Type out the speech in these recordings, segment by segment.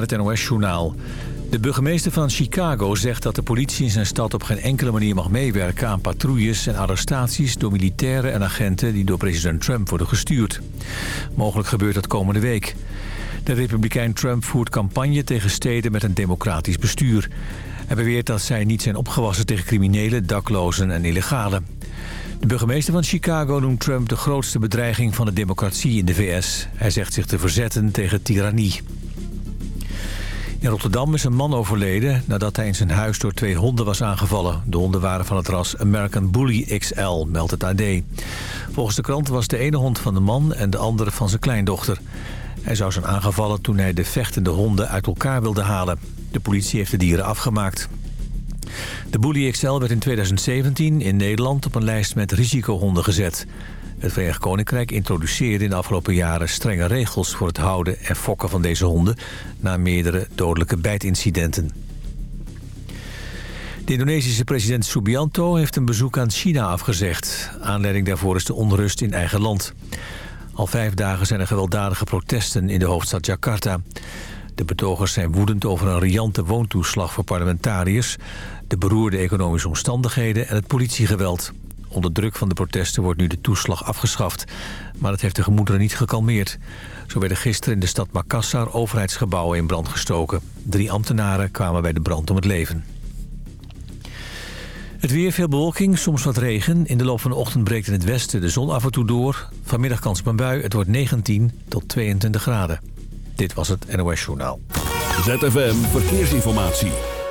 met het NOS-journaal. De burgemeester van Chicago zegt dat de politie in zijn stad op geen enkele manier mag meewerken aan patrouilles en arrestaties door militairen en agenten die door president Trump worden gestuurd. Mogelijk gebeurt dat komende week. De republikein Trump voert campagne tegen steden met een democratisch bestuur. Hij beweert dat zij niet zijn opgewassen tegen criminelen, daklozen en illegalen. De burgemeester van Chicago noemt Trump de grootste bedreiging van de democratie in de VS. Hij zegt zich te verzetten tegen tirannie. In Rotterdam is een man overleden nadat hij in zijn huis door twee honden was aangevallen. De honden waren van het ras American Bully XL, meldt het AD. Volgens de krant was de ene hond van de man en de andere van zijn kleindochter. Hij zou zijn aangevallen toen hij de vechtende honden uit elkaar wilde halen. De politie heeft de dieren afgemaakt. De Bully XL werd in 2017 in Nederland op een lijst met risicohonden gezet. Het Verenigd Koninkrijk introduceerde in de afgelopen jaren strenge regels voor het houden en fokken van deze honden... na meerdere dodelijke bijtincidenten. De Indonesische president Subianto heeft een bezoek aan China afgezegd. Aanleiding daarvoor is de onrust in eigen land. Al vijf dagen zijn er gewelddadige protesten in de hoofdstad Jakarta. De betogers zijn woedend over een riante woontoeslag voor parlementariërs... de beroerde economische omstandigheden en het politiegeweld. Onder druk van de protesten wordt nu de toeslag afgeschaft. Maar dat heeft de gemoederen niet gekalmeerd. Zo werden gisteren in de stad Makassar overheidsgebouwen in brand gestoken. Drie ambtenaren kwamen bij de brand om het leven. Het weer, veel bewolking, soms wat regen. In de loop van de ochtend breekt in het westen de zon af en toe door. Vanmiddag kans op een bui. Het wordt 19 tot 22 graden. Dit was het NOS Journaal. ZFM Verkeersinformatie.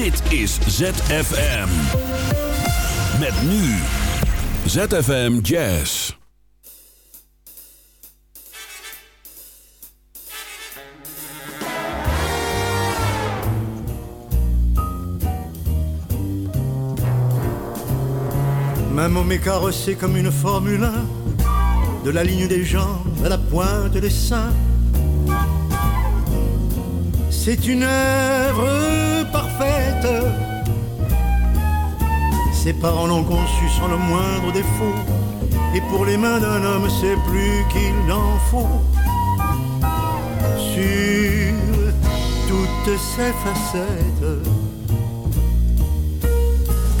Dit is ZFM. Met nu. ZFM Jazz. Ma môme est carrossée comme une Formule 1, de la ligne des jambes à la pointe des seins. C'est une œuvre parfaite. Ses parents l'ont conçue sans le moindre défaut. Et pour les mains d'un homme, c'est plus qu'il n'en faut. Sur toutes ses facettes.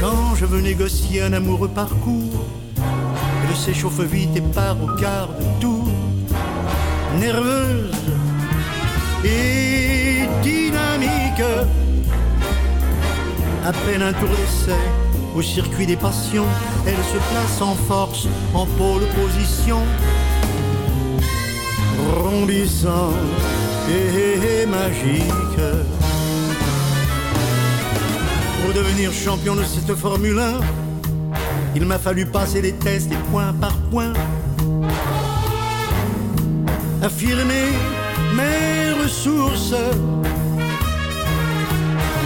Quand je veux négocier un amoureux parcours, elle s'échauffe vite et part au quart de tour. Nerveuse et dynamique. À peine un tour d'essai au circuit des passions, elle se place en force en pôle position. Rondissant et magique. Pour devenir champion de cette Formule 1, il m'a fallu passer les tests et point par point. Affirmer mes ressources.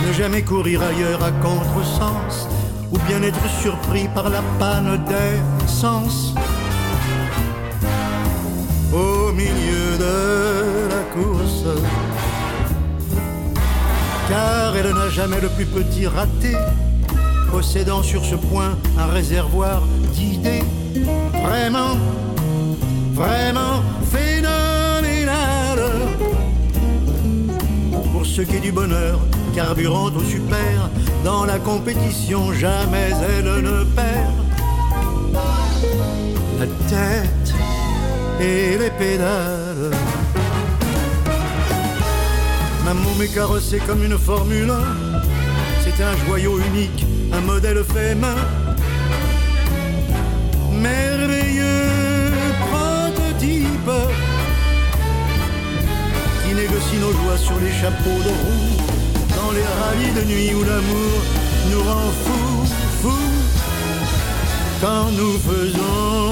Ne jamais courir ailleurs à contresens, ou bien être surpris par la panne d'essence. Au milieu de la course, car elle n'a jamais le plus petit raté, possédant sur ce point un réservoir d'idées vraiment, vraiment phénoménal. Pour ce qui est du bonheur, carburant au super, dans la compétition, jamais elle ne perd. La tête et les pédales. Ma Un mot m'est carrossé comme une Formule 1. C'est un joyau unique, un modèle fait main. Merveilleux prototype qui négocie nos joies sur les chapeaux de roue. Les rallyes de nuit où l'amour nous rend fous, fous. Quand nous faisons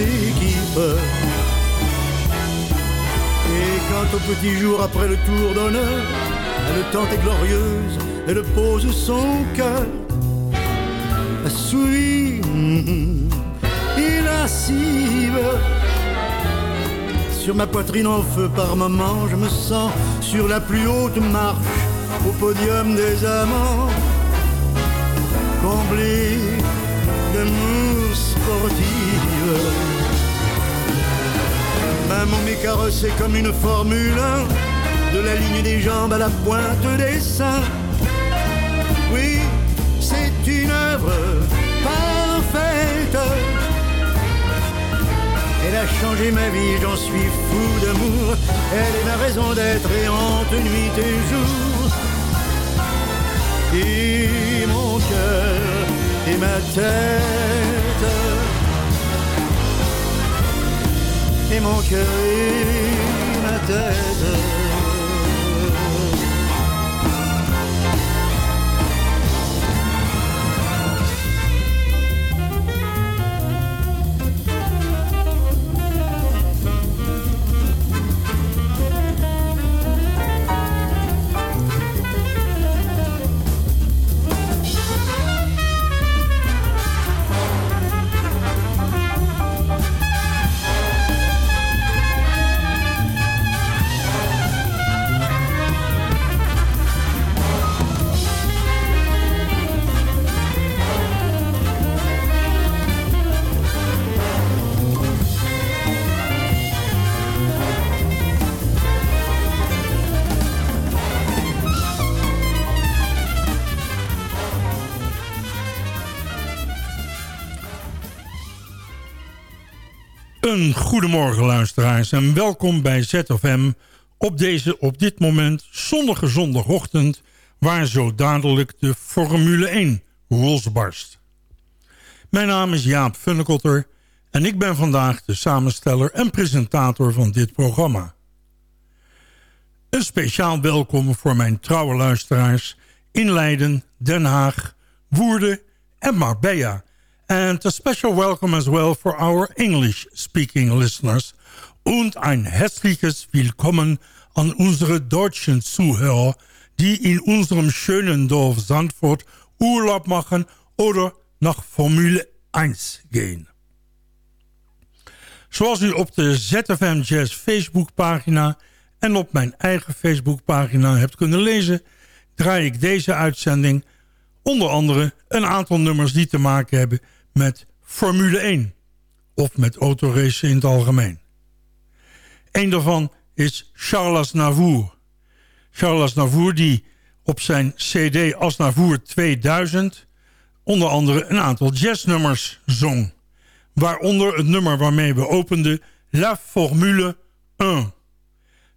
équipe. Et quand au petit jour après le tour d'honneur, elle tente et glorieuse, elle pose son cœur, assouvi, et lascive. Sur ma poitrine en feu par moments, je me sens sur la plus haute marche, au podium des amants, comblé d'amour sportive. Maman m'est carrossée comme une Formule 1, de la ligne des jambes à la pointe des seins. Oui, c'est une œuvre parfaite. Elle a changé ma vie, j'en suis fou d'amour. Elle est ma raison d'être et hante nuit et jour. Et mon cœur et ma tête. Et mon cœur et ma tête. Een goedemorgen luisteraars en welkom bij ZFM op deze op dit moment zonnige zondagochtend waar zo dadelijk de Formule 1 losbarst. Mijn naam is Jaap Funnekotter en ik ben vandaag de samensteller en presentator van dit programma. Een speciaal welkom voor mijn trouwe luisteraars in Leiden, Den Haag, Woerden en Marbella And a special welcome as well for our English-speaking listeners. Und ein herzliches Willkommen an unsere deutschen Zuhörer, die in unserem schönen Dorf Sandford Urlaub machen oder nach Formule 1 gehen. Zoals u op de ZFM Jazz Facebookpagina en op mijn eigen Facebookpagina hebt kunnen lezen... draai ik deze uitzending onder andere een aantal nummers die te maken hebben met Formule 1 of met autoracen in het algemeen. Een daarvan is Charles Navour. Charles Navour die op zijn cd Als Navour 2000 onder andere een aantal jazznummers zong. Waaronder het nummer waarmee we openden La Formule 1.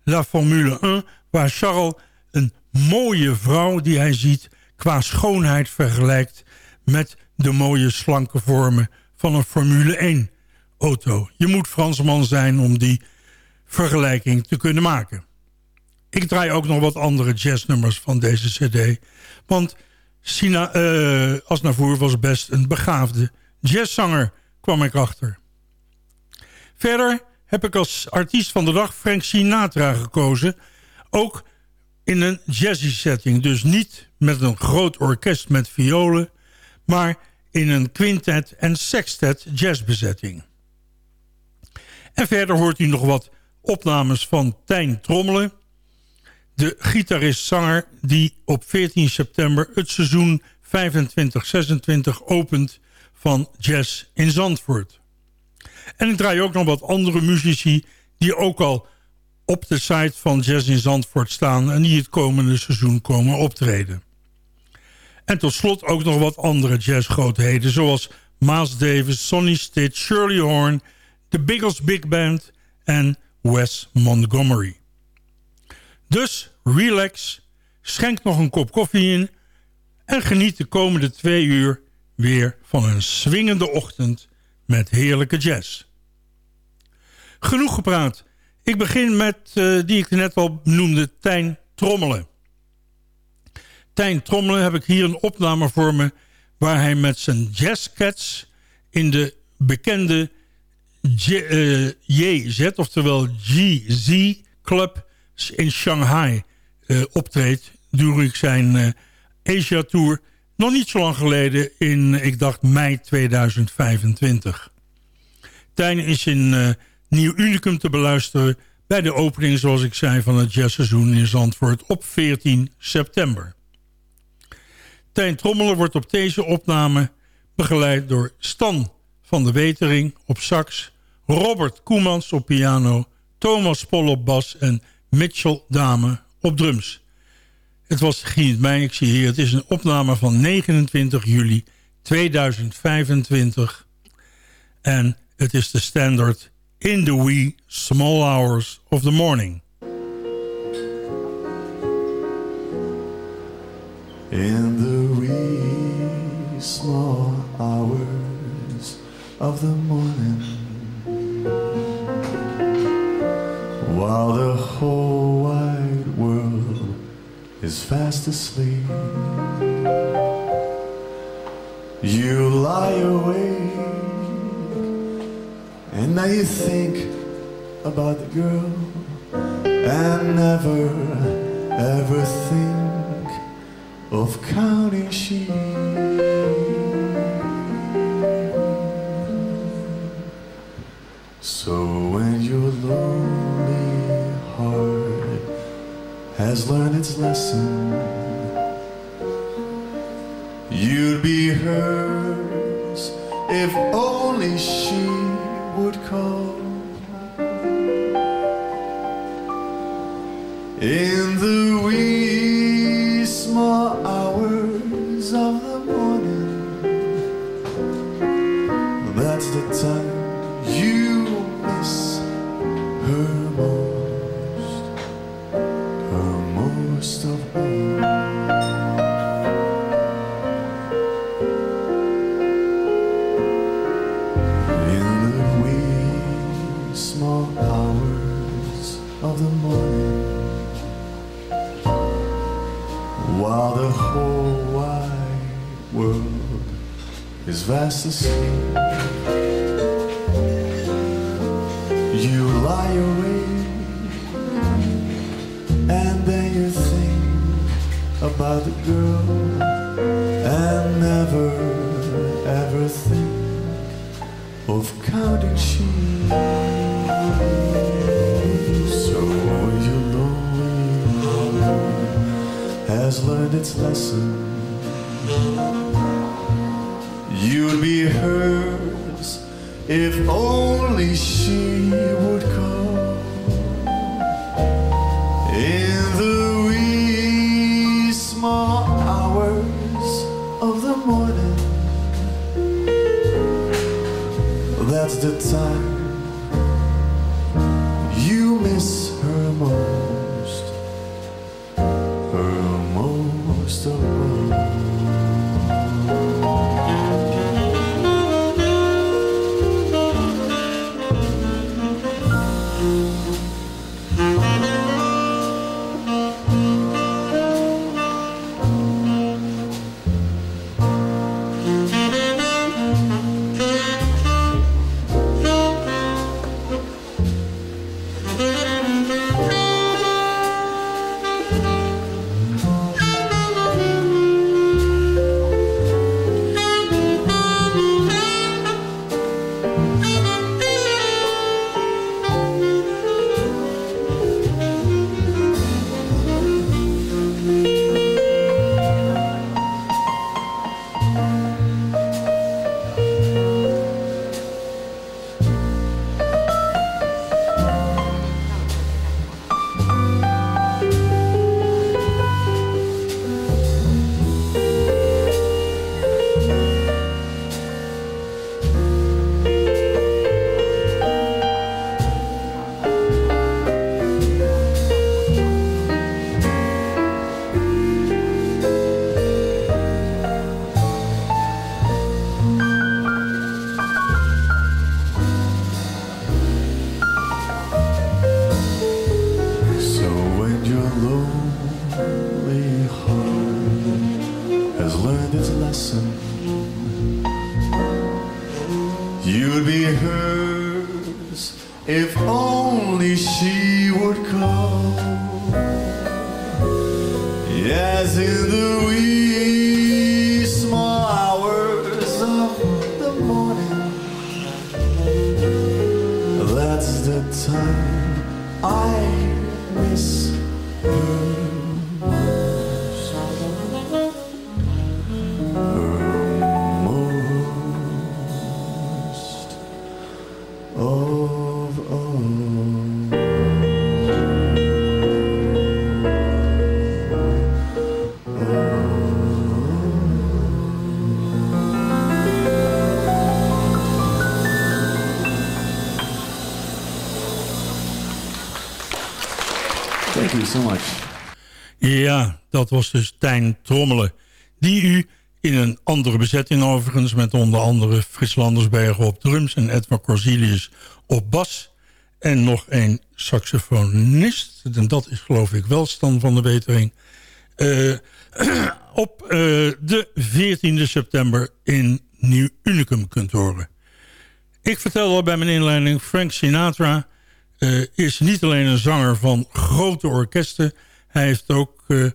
La Formule 1 waar Charles een mooie vrouw die hij ziet qua schoonheid vergelijkt met de mooie slanke vormen van een Formule 1 auto. Je moet Fransman zijn om die vergelijking te kunnen maken. Ik draai ook nog wat andere jazznummers van deze cd. Want Sina uh, Asnavour was best een begaafde jazzzanger, kwam ik achter. Verder heb ik als artiest van de dag Frank Sinatra gekozen. Ook in een jazzy setting. Dus niet met een groot orkest met violen... maar in een quintet en sextet jazzbezetting. En verder hoort u nog wat opnames van Tijn Trommelen... de gitarist-zanger die op 14 september het seizoen 25-26 opent van Jazz in Zandvoort. En ik draai ook nog wat andere muzici die ook al op de site van Jazz in Zandvoort staan... en die het komende seizoen komen optreden. En tot slot ook nog wat andere jazzgrootheden... zoals Miles Davis, Sonny Stitt, Shirley Horn... The Biggles Big Band en Wes Montgomery. Dus relax, schenk nog een kop koffie in... en geniet de komende twee uur weer van een swingende ochtend met heerlijke jazz. Genoeg gepraat. Ik begin met, uh, die ik net al noemde, Tijn Trommelen. Tijn Trommelen heb ik hier een opname voor me... waar hij met zijn jazzcats in de bekende JZ, uh, oftewel GZ Club in Shanghai uh, optreedt. During zijn uh, Asia Tour. Nog niet zo lang geleden in, ik dacht, mei 2025. Tijn is in Nieuw Unicum te beluisteren... bij de opening, zoals ik zei, van het jazzseizoen in Zandvoort op 14 september. Tijn Trommelen wordt op deze opname begeleid door Stan van de Wetering op sax... Robert Koemans op piano, Thomas Pol op bas en Mitchell Dame op drums. Het was Giet mei, ik zie hier, het is een opname van 29 juli 2025. En het is de standard In the Wee Small Hours of the Morning. In small hours of the morning. While the whole wide world is fast asleep You lie awake And now you think about the girl And never ever think of counting sheep has learned its lesson, you'd be hers if learned its lesson. You'd be hers if only she Ja, dat was dus Tijn Trommelen. Die u in een andere bezetting overigens... met onder andere Frits Landersbergen op drums... en Edward Corsilius op bas. En nog een saxofonist. En dat is geloof ik wel Stan van de Wetering. Eh, op eh, de 14e september in Nieuw Unicum kunt horen. Ik vertelde al bij mijn inleiding... Frank Sinatra eh, is niet alleen een zanger van grote orkesten... hij heeft ook eh,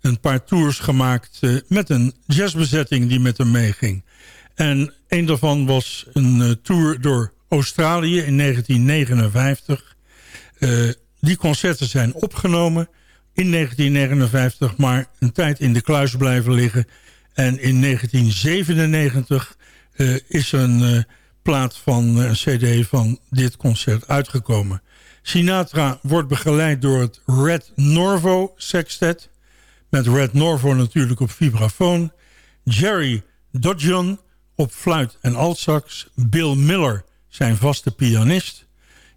een paar tours gemaakt eh, met een jazzbezetting die met hem meeging. En een daarvan was een tour door Australië in 1959. Eh, die concerten zijn opgenomen in 1959... maar een tijd in de kluis blijven liggen. En in 1997 eh, is een plaat van een cd van dit concert uitgekomen. Sinatra wordt begeleid door het Red Norvo Sextet... met Red Norvo natuurlijk op vibrafoon... Jerry Dodgeon op fluit en altsax... Bill Miller, zijn vaste pianist...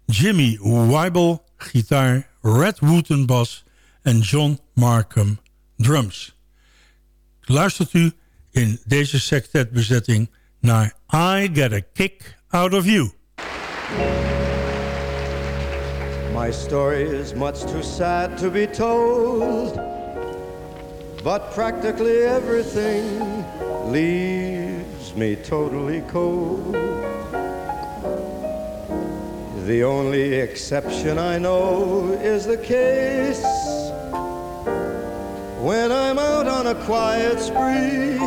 Jimmy Weibel, gitaar... Red Wooten bas en John Markham, drums. Luistert u in deze sextetbezetting naar I Get a Kick Out of You. My story is much too sad to be told, but practically everything leaves me totally cold. The only exception I know is the case when I'm out on a quiet spree,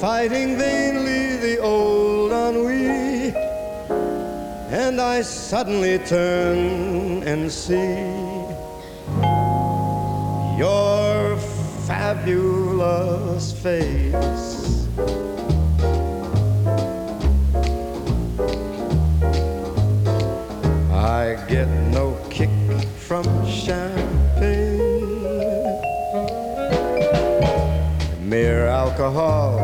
fighting vainly the old ennui and I suddenly turn and see your fabulous face. I get no kick from champagne. Mere alcohol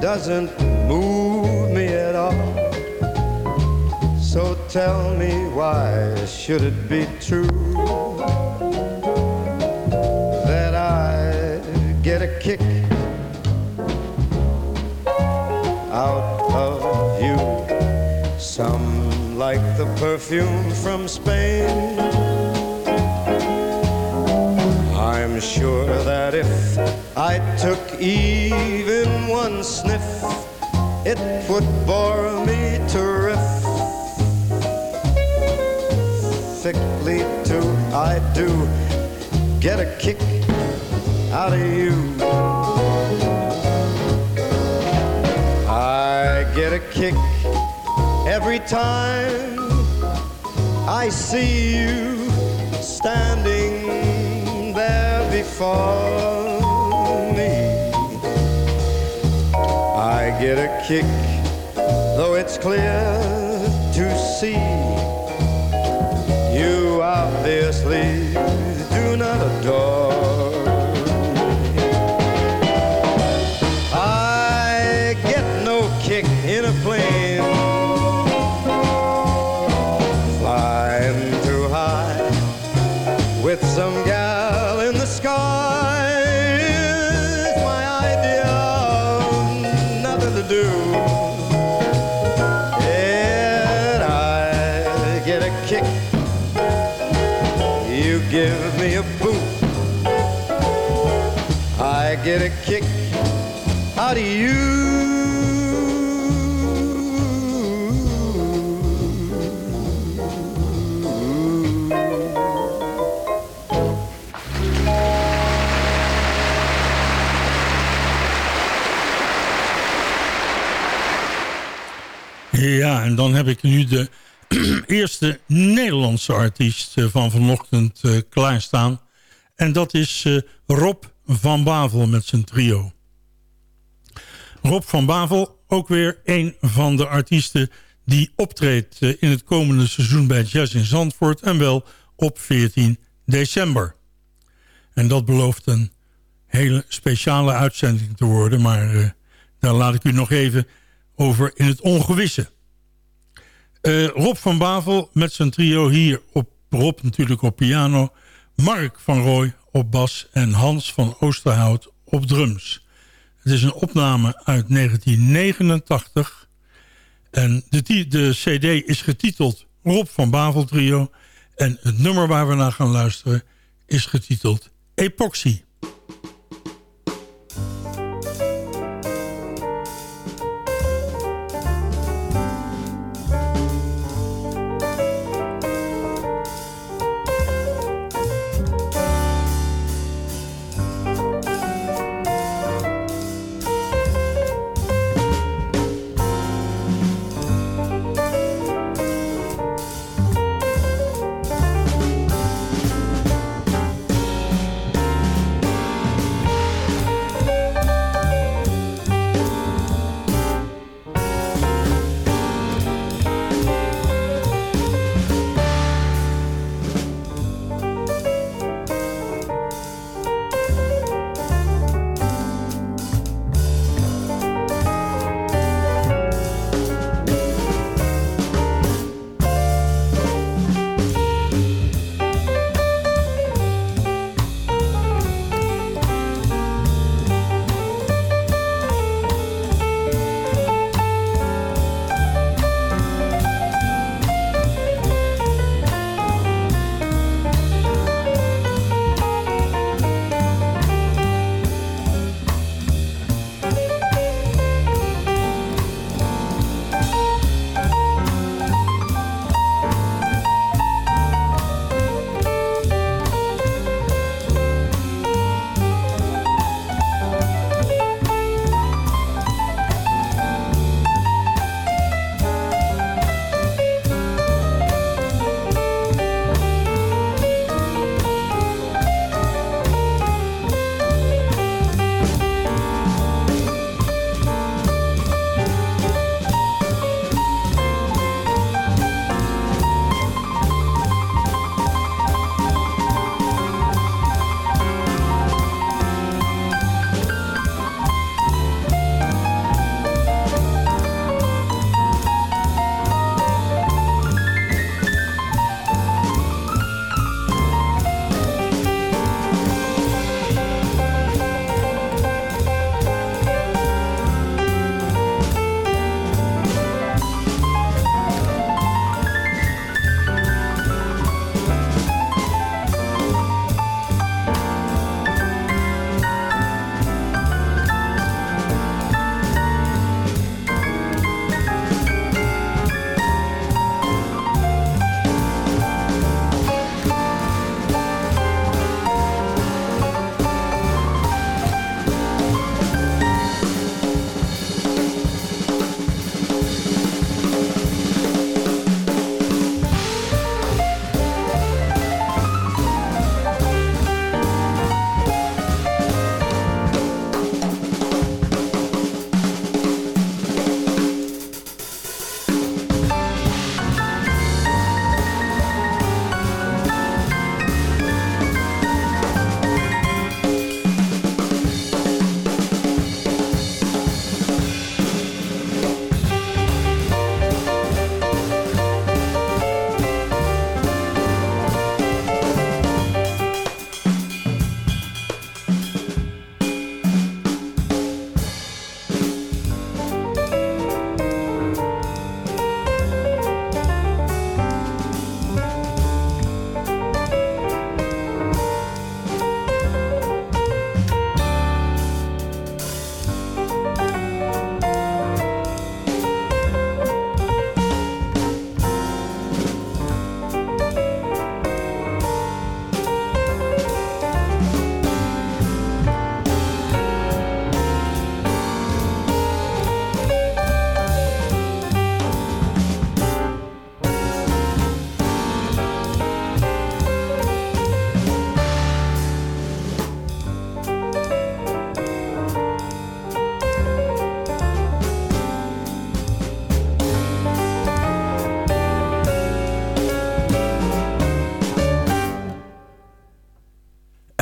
doesn't move me at all. So tell me why should it be true that I get a kick out of you? Some like the perfume from Spain. I'm sure that if I took even one sniff, it would bore me I do get a kick out of you. I get a kick every time I see you standing there before me. I get a kick, though it's clear to see you obviously do not adore en dan heb ik nu de eerste Nederlandse artiest eh, van vanochtend uh, klaarstaan. En dat is uh, Rob van Bavel met zijn trio. Rob van Bavel, ook weer een van de artiesten die optreedt in het komende seizoen bij Jazz in Zandvoort. En wel op 14 december. En dat belooft een hele speciale uitzending te worden. Maar daar laat ik u nog even over in het ongewisse. Uh, Rob van Bavel met zijn trio hier op Rob natuurlijk op piano. Mark van Rooij op bas en Hans van Oosterhout op drums. Het is een opname uit 1989. En de, de cd is getiteld Rob van Bavel trio. En het nummer waar we naar gaan luisteren is getiteld Epoxy.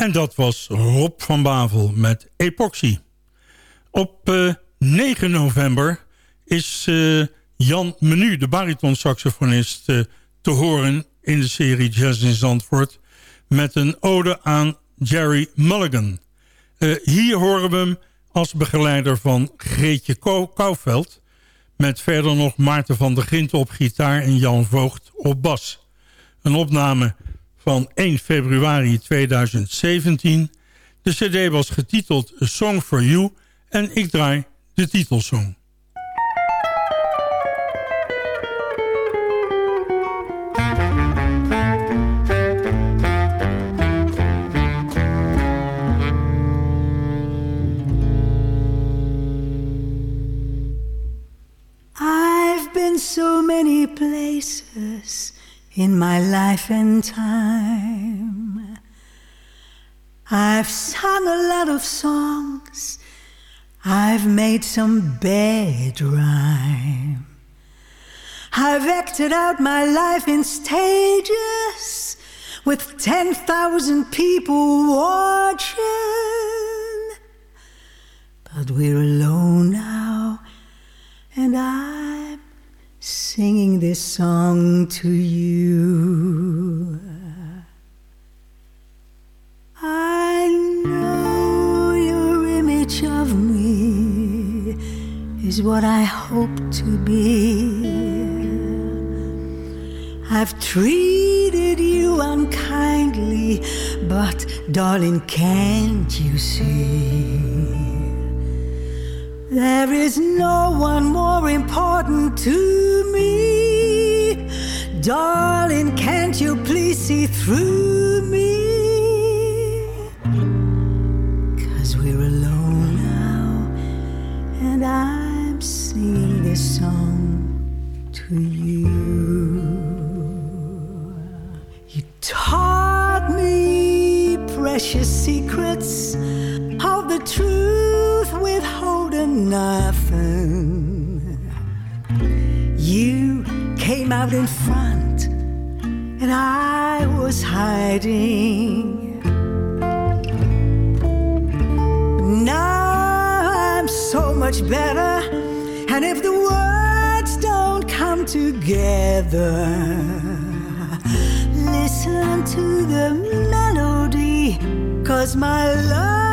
En dat was Rob van Bavel met Epoxy. Op 9 eh, november is uh, Jan Menu, de baritonsaxofonist, uh, te horen in de serie Jazz in Zandvoort... met een ode aan Jerry Mulligan. hier horen we hem als begeleider van Greetje Kouwveld... met verder nog Maarten van der Gint op gitaar en Jan Voogd op bas. Een opname van 1 februari 2017. De cd was getiteld A Song for You en ik draai de titelsong. I've been so many places in my life and time. I've sung a lot of songs, I've made some bad rhyme. I've acted out my life in stages with 10,000 people watching. But we're alone now, and I'm singing this song to you. I know your image of me is what I hope to be. I've treated you unkindly, but darling, can't you see? There is no one more important to me. Darling, can't you please see through me? Cause we're alone now, and I'm singing this song to you. You taught me precious secrets of the truth nothing. You came out in front, and I was hiding. Now I'm so much better, and if the words don't come together, listen to the melody, cause my love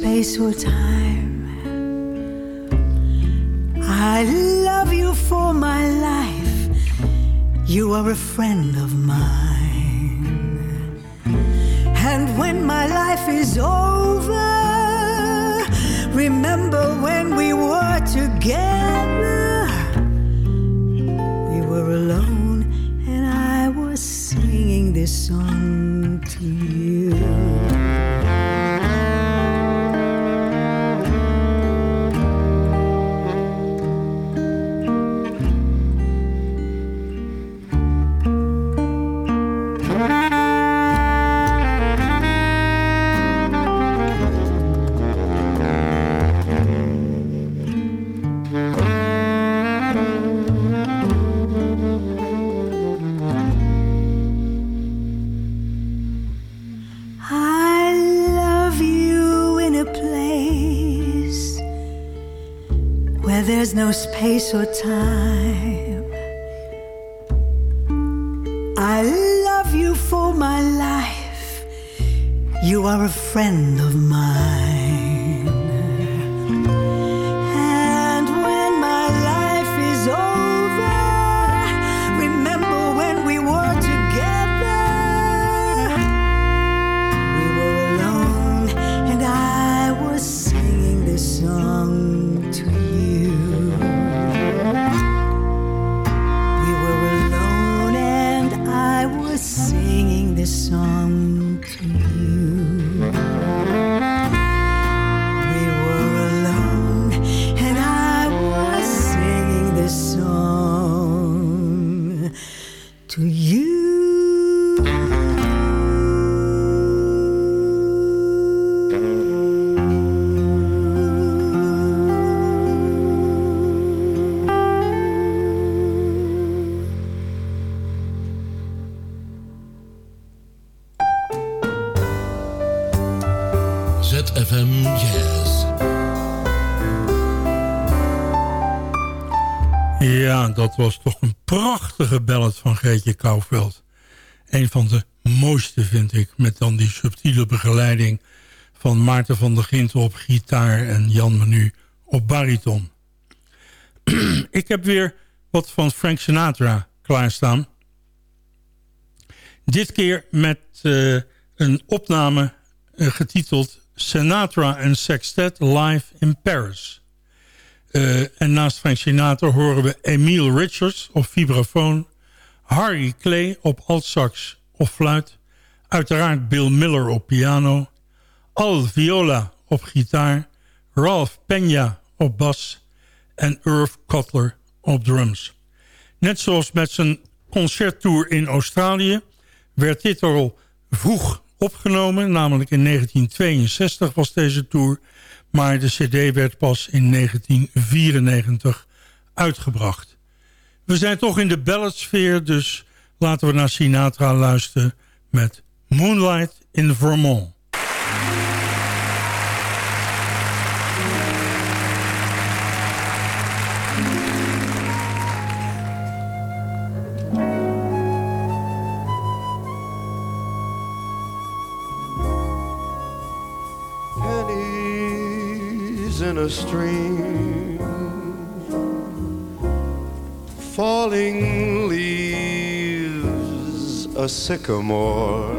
space or time. I love you for my life. You are a friend of mine. And when my life is over, remember when we were together. We were alone, and I was singing this song space or time. I love you for my life. You are a friend of mine. Kouwveld. Een van de mooiste vind ik, met dan die subtiele begeleiding van Maarten van der Ginten op gitaar en Jan Menu op bariton. ik heb weer wat van Frank Sinatra klaarstaan. Dit keer met uh, een opname uh, getiteld Sinatra and Sextet Live in Paris. Uh, en naast Frank Sinatra horen we Emile Richards op vibrafoon... Harry Clay op altsax of fluit... uiteraard Bill Miller op piano... Al Viola op gitaar... Ralph Peña op bas... en Irv Cutler op drums. Net zoals met zijn concerttour in Australië... werd dit al vroeg opgenomen, namelijk in 1962 was deze tour... maar de cd werd pas in 1994 uitgebracht. We zijn toch in de balladsfeer, dus laten we naar Sinatra luisteren... met Moonlight in Vermont. in a stream, falling leaves, a sycamore,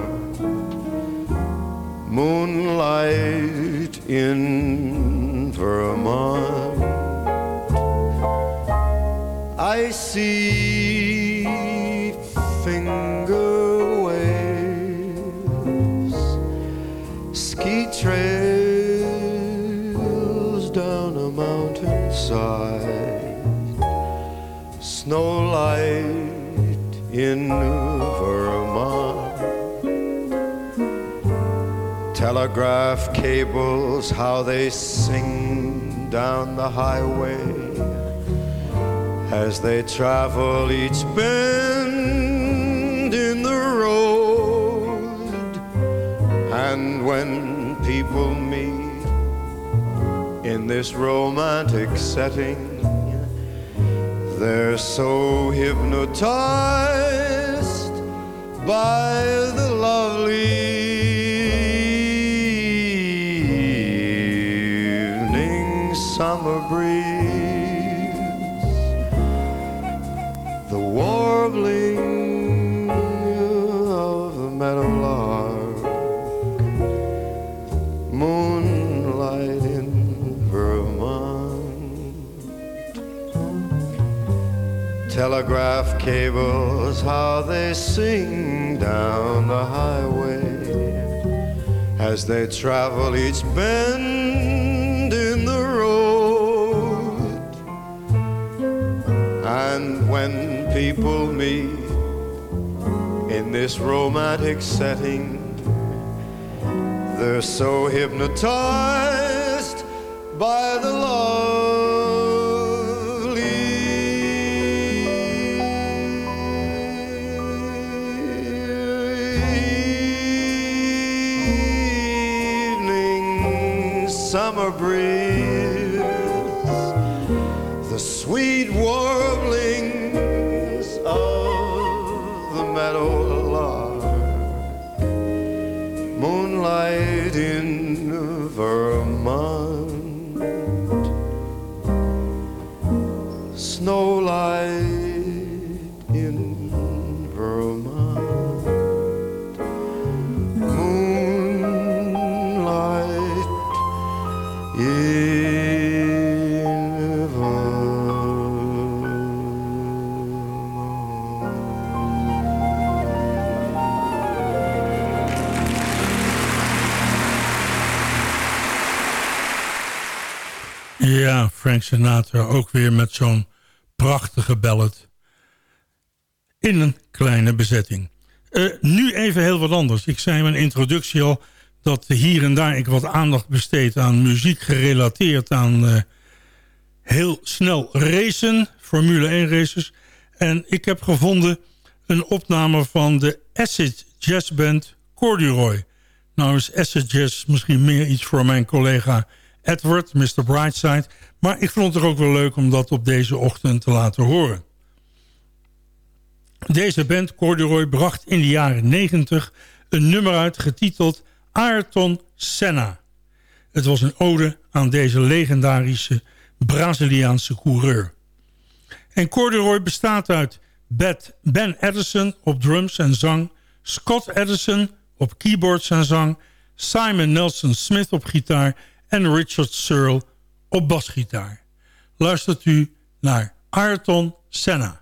moonlight in Vermont. I see finger waves, ski trails snow light in Vermont. Telegraph cables, how they sing down the highway as they travel each bend in the road. And when people meet in this romantic setting, they're so hypnotized by the lovely telegraph cables, how they sing down the highway as they travel each bend in the road. And when people meet in this romantic setting, they're so hypnotized breathe. Frank Sinatra ook weer met zo'n prachtige ballad. In een kleine bezetting. Eh, nu even heel wat anders. Ik zei in mijn introductie al dat hier en daar ik wat aandacht besteed aan muziek gerelateerd aan eh, heel snel racen, Formule 1 races. En ik heb gevonden een opname van de Acid Jazz Band Corduroy. Nou is Acid Jazz misschien meer iets voor mijn collega Edward, Mr. Brightside. Maar ik vond het ook wel leuk om dat op deze ochtend te laten horen. Deze band, Corduroy, bracht in de jaren 90 een nummer uit getiteld Ayrton Senna. Het was een ode aan deze legendarische Braziliaanse coureur. En Corduroy bestaat uit Ben Edison op drums en zang... Scott Edison op keyboards en zang... Simon Nelson Smith op gitaar... en Richard Searle op basgitaar. Luistert u naar Ayrton Senna.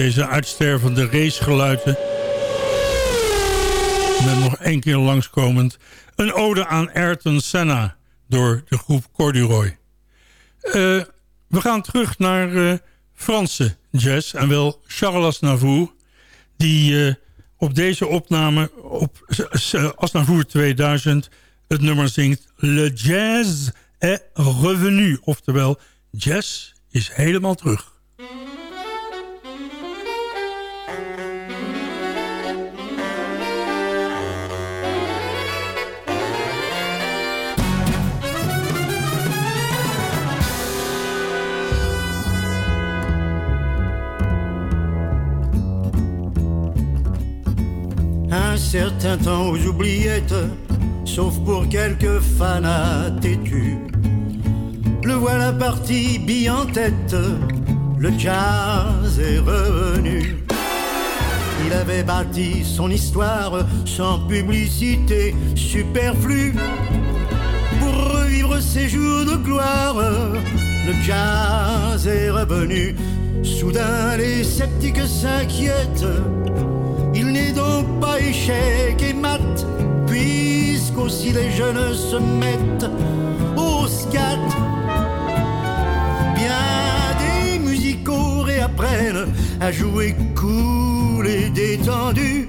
Deze uitstervende racegeluiden. Met nog één keer langskomend. Een ode aan Ayrton Senna door de groep Corduroy. Uh, we gaan terug naar uh, Franse jazz. En wel Charles Aznavour. Die uh, op deze opname op Aznavour 2000 het nummer zingt... Le jazz est revenu. Oftewel, jazz is helemaal terug. Certain temps aux oubliettes, sauf pour quelques fanats têtus. Le voilà parti, bille en tête, le jazz est revenu. Il avait bâti son histoire sans publicité superflue. Pour revivre ses jours de gloire, le jazz est revenu. Soudain les sceptiques s'inquiètent. Il n'est donc pas échec et mat, puisqu'aussi les jeunes se mettent au scat. Bien des musicaux réapprennent à jouer cool et détendu.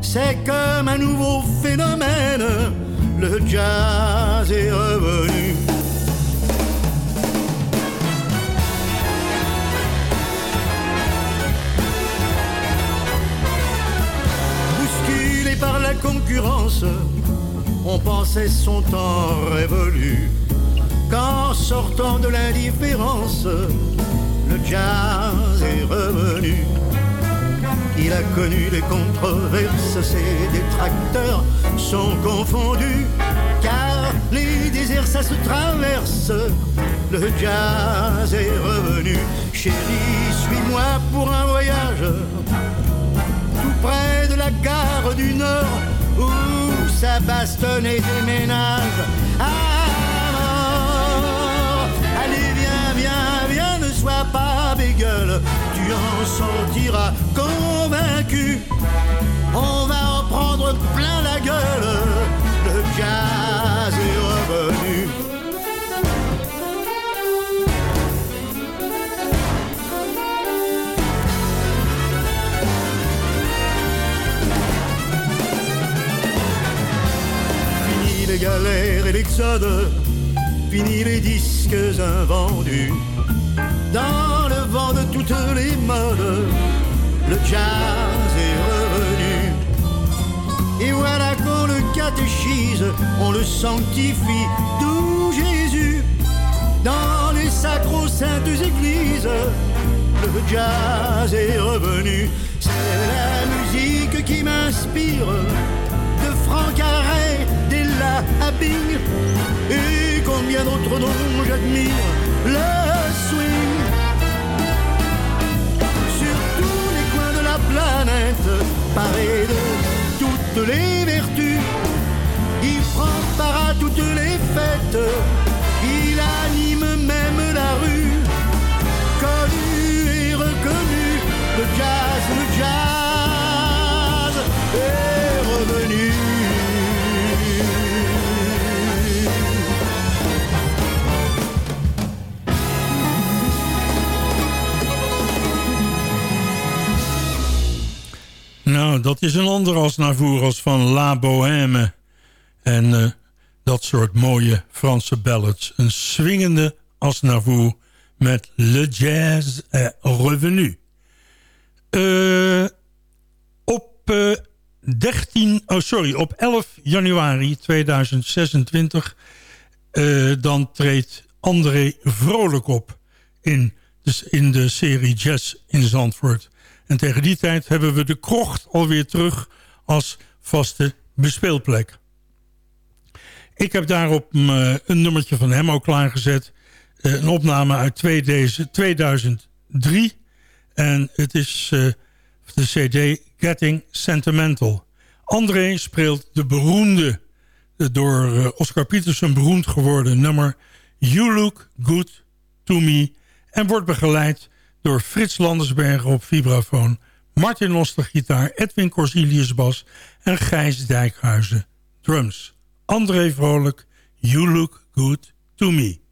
C'est comme un nouveau phénomène, le jazz est revenu. Concurrence, on pensait son temps révolu. Qu'en sortant de l'indifférence, le jazz est revenu. Il a connu les controverses, ses détracteurs sont confondus, car les déserts ça se traverse. Le jazz est revenu. Chérie, suis-moi pour un voyage, près de la gare du Nord, où ça bastonne et déménage. À mort. Allez, viens, viens, viens, ne sois pas bégueule, tu en sortiras convaincu. On va en prendre plein la gueule, le jazz est revenu. Les galères et l'exode, fini les disques invendus. Dans le vent de toutes les modes, le jazz est revenu. Et voilà qu'on le catéchise, on le sanctifie, d'où Jésus. Dans les sacro-saintes églises, le jazz est revenu. C'est la musique qui m'inspire, Arrêt, d'Ella Happing, et combien d'autres dont j'admire le swing. Sur tous les coins de la planète, paré de toutes les vertus, il prend part à toutes les fêtes, il anime même Nou, dat is een ander als van La Bohème. En eh, dat soort mooie Franse ballads. Een swingende als met Le Jazz est revenu. Eh, op eh, 13, oh sorry, op 11 januari 2026... eh, dan treedt André Vrolijk op in in de serie Jazz in Zandvoort. En tegen die tijd hebben we de krocht alweer terug als vaste bespeelplek. Ik heb daarop mm, een nummertje van hem ook klaargezet. Eh, Een opname uit twee deze- 2003. En het is eh, de cd Getting Sentimental. André speelt de beroemde, eh, door eh, Oscar Peterson beroemd geworden nummer... You Look Good To Me... en wordt begeleid door Frits Landersbergen op vibrafoon... Martin Oster gitaar, Edwin Corsilius bas en Gijs Dijkhuizen drums. André Vrolijk, You Look Good To Me.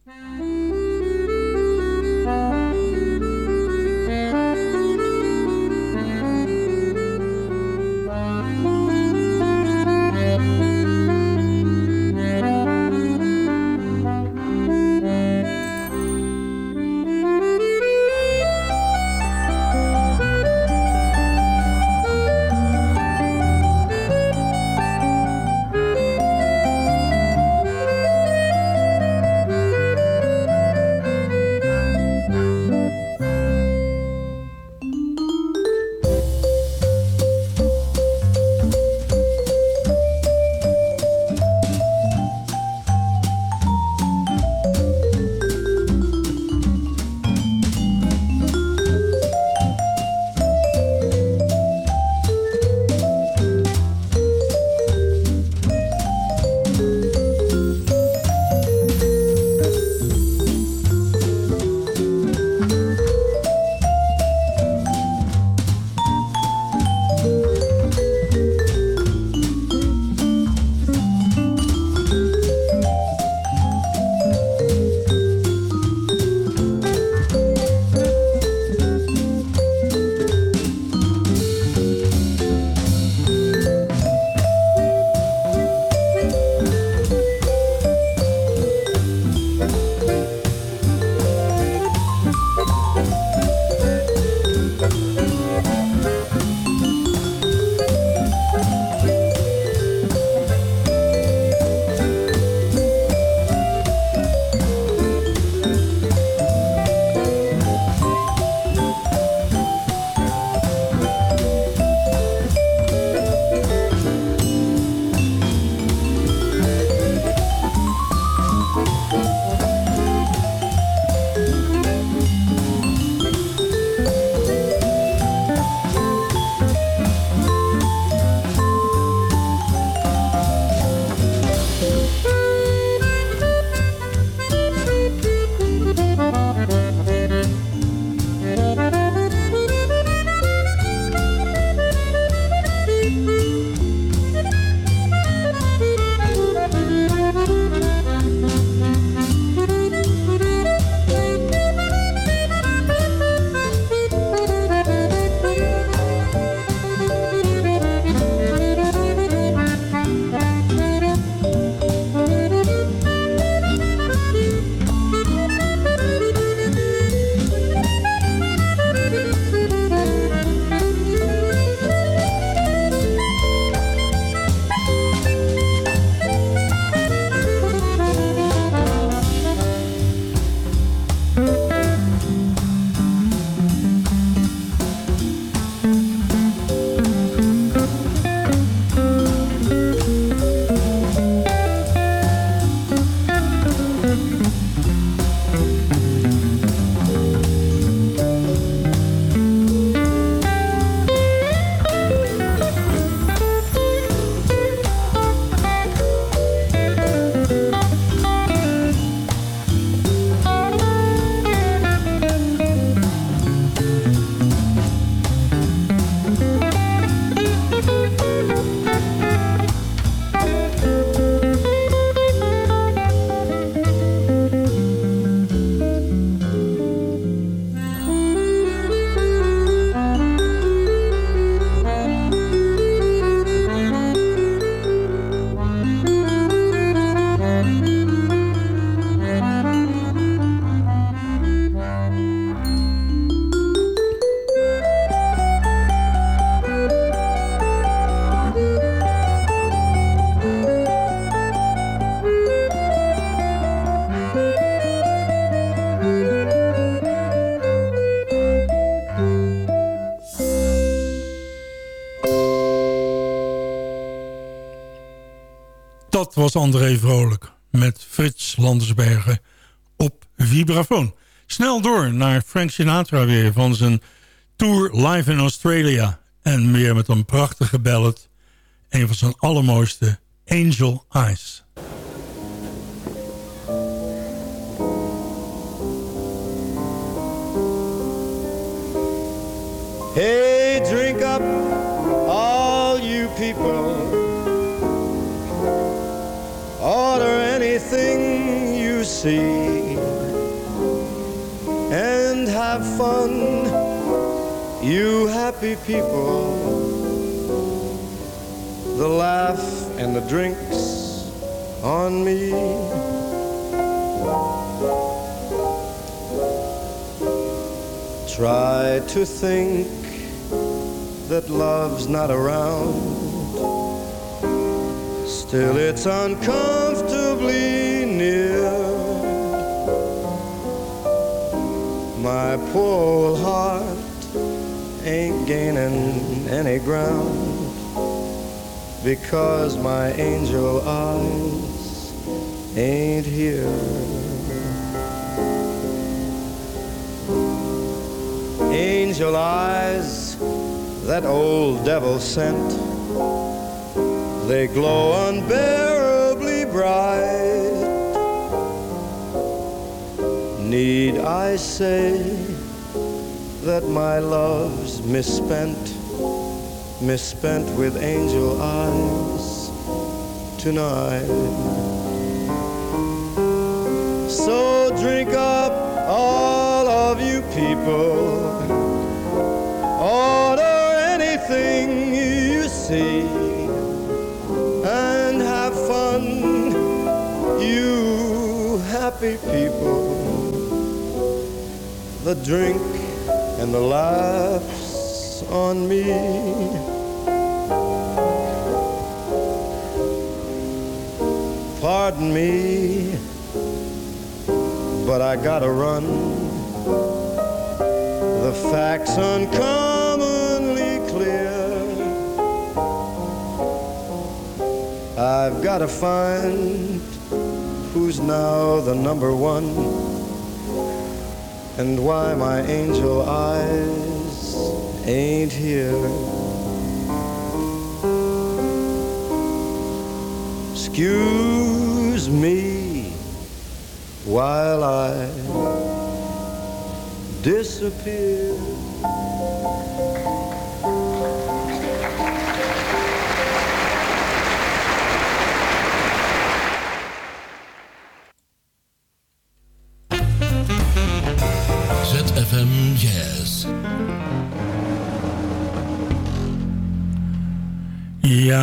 André Vrolijk met Frits Landersbergen op vibrafoon. Snel door naar Frank Sinatra weer van zijn tour live in Australia. En weer met een prachtige ballad. Een van zijn allermooiste, Angel Eyes. Hey, drink up, see and have fun, you happy people. The laugh and the drinks on me. Try to think that love's not around Still, it's uncomfortably My poor old heart ain't gaining any ground because my angel eyes ain't here. Angel eyes, that old devil sent they glow unbearably Need I say that my love's misspent, misspent with angel eyes tonight? So drink up, all of you people. Order anything you see and have fun, you happy people, the drink and the laughs on me. Pardon me, but I gotta run. The facts uncommonly clear. I've gotta find who's now the number one, and why my angel eyes ain't here. Excuse me while I disappear.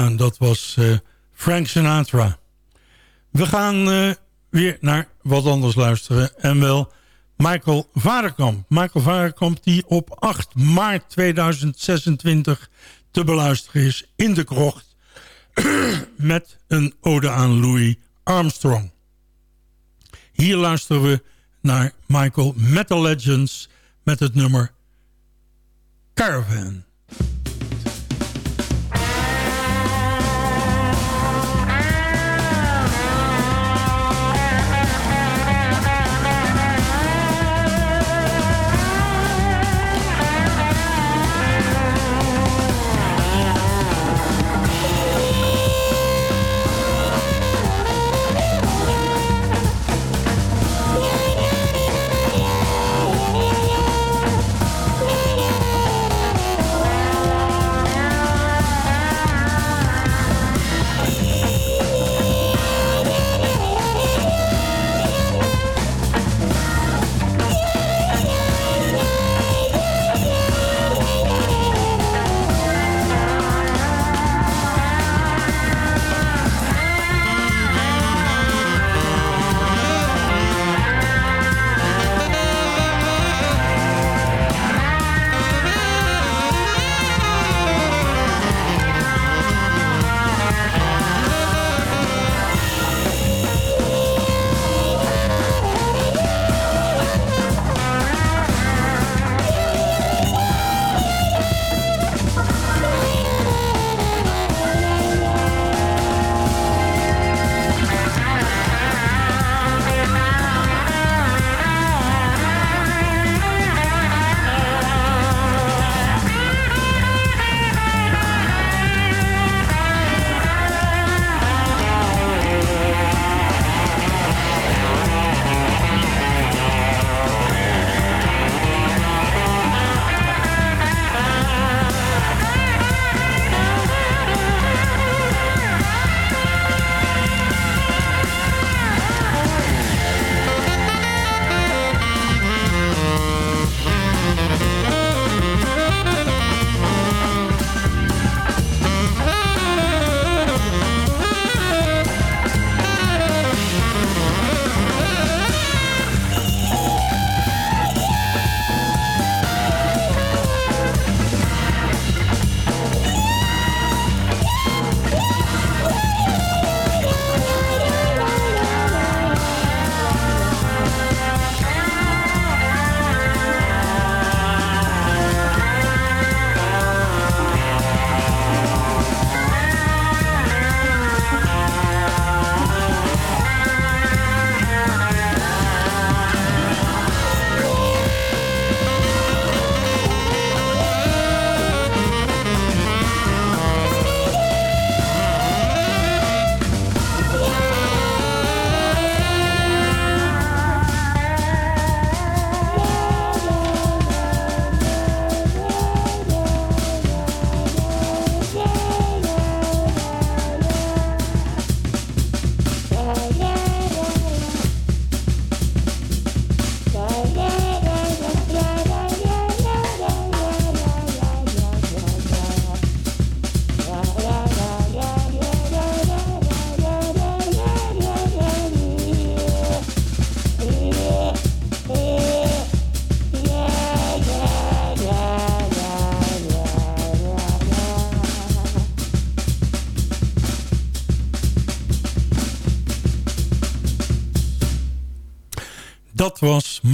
Dat was uh, Frank Sinatra. We gaan uh, weer naar wat anders luisteren. En wel Michael Varekamp. Michael Varekamp die op 8 maart 2026 te beluisteren is in de krocht. met een ode aan Louis Armstrong. Hier luisteren we naar Michael Metal Legends met het nummer Caravan.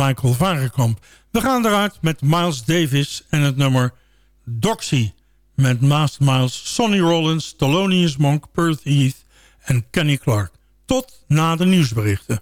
Michael Varenkamp. We gaan eruit met Miles Davis en het nummer Doxy. Met Master Miles, Sonny Rollins, Thelonious Monk, Perth Heath en Kenny Clark. Tot na de nieuwsberichten.